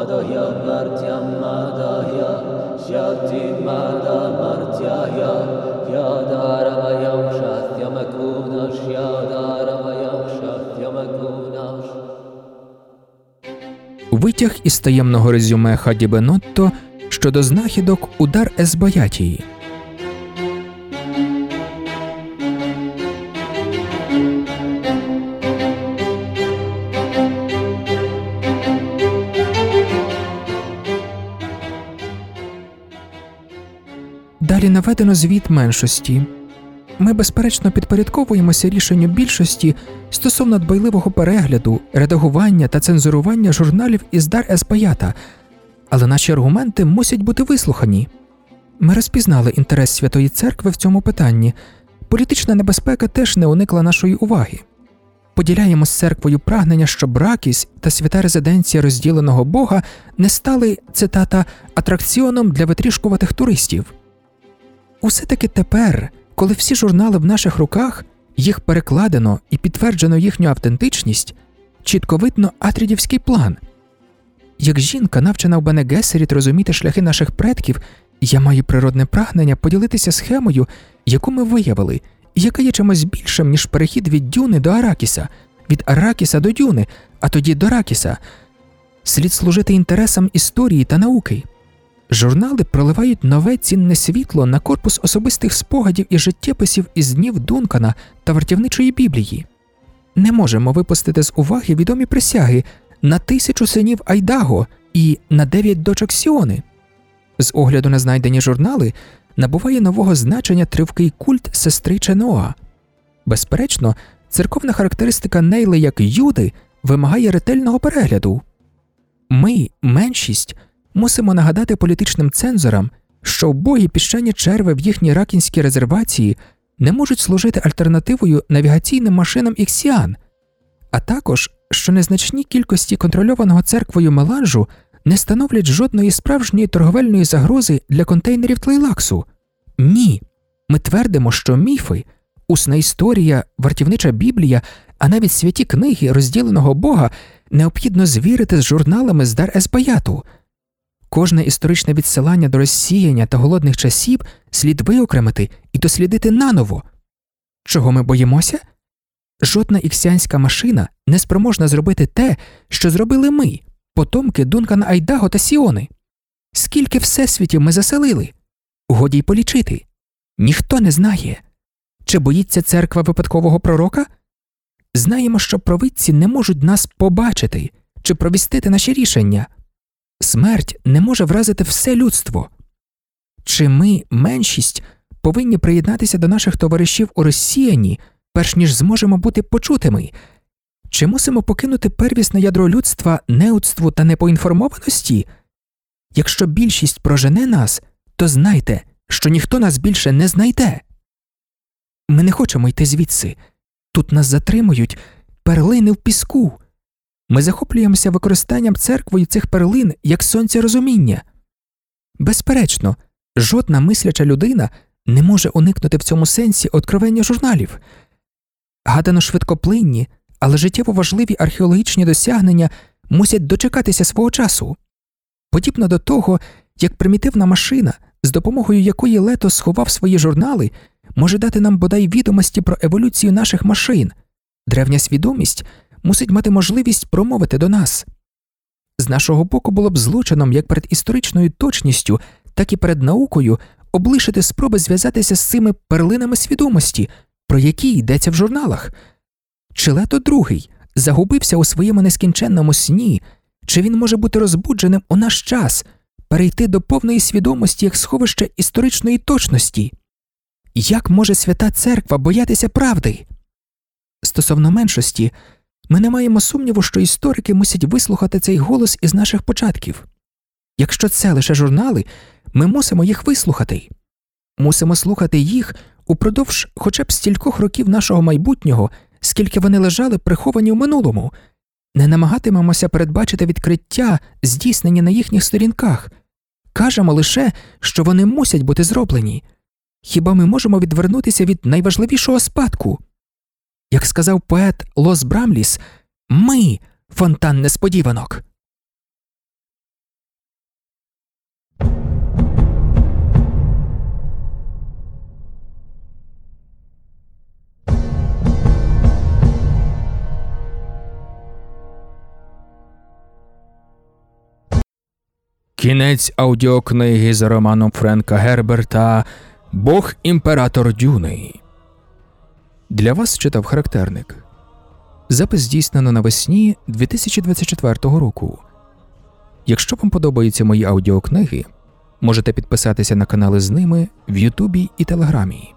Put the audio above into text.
Adaya martyam madaya shakti madamartyaya yadaravayam shatyamakunash yadaravayam shatyamakunash Витяг із таємного резюме Хаді Бенотто щодо знахідок удар Есбаятії. Далі наведено звіт меншості. Ми, безперечно, підпорядковуємося рішенню більшості стосовно дбайливого перегляду, редагування та цензурування журналів із Дар Еспаята, але наші аргументи мусять бути вислухані. Ми розпізнали інтерес Святої Церкви в цьому питанні. Політична небезпека теж не уникла нашої уваги. Поділяємо з церквою прагнення, щоб Ракіс та свята резиденція розділеного Бога не стали цитата атракціоном для витрішкуватих туристів. Усе таки тепер, коли всі журнали в наших руках, їх перекладено і підтверджено їхню автентичність, чітко видно атрідівський план. Як жінка, навчена в Бене Гесеріт розуміти шляхи наших предків, я маю природне прагнення поділитися схемою, яку ми виявили, і яка є чимось більшим, ніж перехід від Дюни до Аракіса, від Аракіса до Дюни, а тоді до Ракіса. Слід служити інтересам історії та науки. Журнали проливають нове цінне світло на корпус особистих спогадів і життєписів із днів Дункана та вартівничої Біблії. Не можемо випустити з уваги відомі присяги на тисячу синів Айдаго і на дев'ять дочок Сіони. З огляду на знайдені журнали набуває нового значення тривкий культ сестри Ченоа. Безперечно, церковна характеристика Нейли як Юди вимагає ретельного перегляду. Ми, меншість, мусимо нагадати політичним цензорам, що вбогі піщані черви в їхній ракінській резервації не можуть служити альтернативою навігаційним машинам іксіан, а також що незначні кількості контрольованого церквою меланжу не становлять жодної справжньої торговельної загрози для контейнерів тлейлаксу. Ні. Ми твердимо, що міфи, усна історія, вартівнича Біблія, а навіть святі книги розділеного Бога необхідно звірити з журналами з Дар Есбаяту. Кожне історичне відсилання до розсіяння та голодних часів слід виокремити і дослідити наново. Чого ми боїмося? Жодна іксіанська машина не спроможна зробити те, що зробили ми, потомки Дункана Айдаго та Сіони. Скільки всесвітів ми заселили? Годі й полічити. Ніхто не знає. Чи боїться церква випадкового пророка? Знаємо, що провидці не можуть нас побачити чи провістити наші рішення. Смерть не може вразити все людство. Чи ми, меншість, повинні приєднатися до наших товаришів у розсіянні, перш ніж зможемо бути почутими? Чи мусимо покинути первісне ядро людства неудству та непоінформованості? Якщо більшість прожене нас, то знайте, що ніхто нас більше не знайде. Ми не хочемо йти звідси. Тут нас затримують перлини в піску. Ми захоплюємося використанням церквою цих перлин як сонця розуміння. Безперечно, жодна мисляча людина не може уникнути в цьому сенсі откровення журналів. Гадано швидкоплинні, але життєво важливі археологічні досягнення мусять дочекатися свого часу. Подібно до того, як примітивна машина, з допомогою якої Лето сховав свої журнали, може дати нам бодай відомості про еволюцію наших машин, древня свідомість мусить мати можливість промовити до нас. З нашого боку було б злочином як перед історичною точністю, так і перед наукою облишити спроби зв'язатися з цими перлинами свідомості, про які йдеться в журналах. Чи лето другий загубився у своєму нескінченному сні, чи він може бути розбудженим у наш час, перейти до повної свідомості як сховище історичної точності? Як може свята церква боятися правди? Стосовно меншості, ми не маємо сумніву, що історики мусять вислухати цей голос із наших початків. Якщо це лише журнали, ми мусимо їх вислухати. Мусимо слухати їх упродовж хоча б стількох років нашого майбутнього, скільки вони лежали приховані в минулому, не намагатимемося передбачити відкриття, здійснені на їхніх сторінках, кажемо лише, що вони мусять бути зроблені. Хіба ми можемо відвернутися від найважливішого спадку? Як сказав поет Лос Брамліс, ми фонтан несподіванок. Кінець аудіокниги за романом Френка Герберта Бог імператор Дюни. Для вас читав характерник. Запис здійснено навесні 2024 року. Якщо вам подобаються мої аудіокниги, можете підписатися на канали з ними в Ютубі і Телеграмі.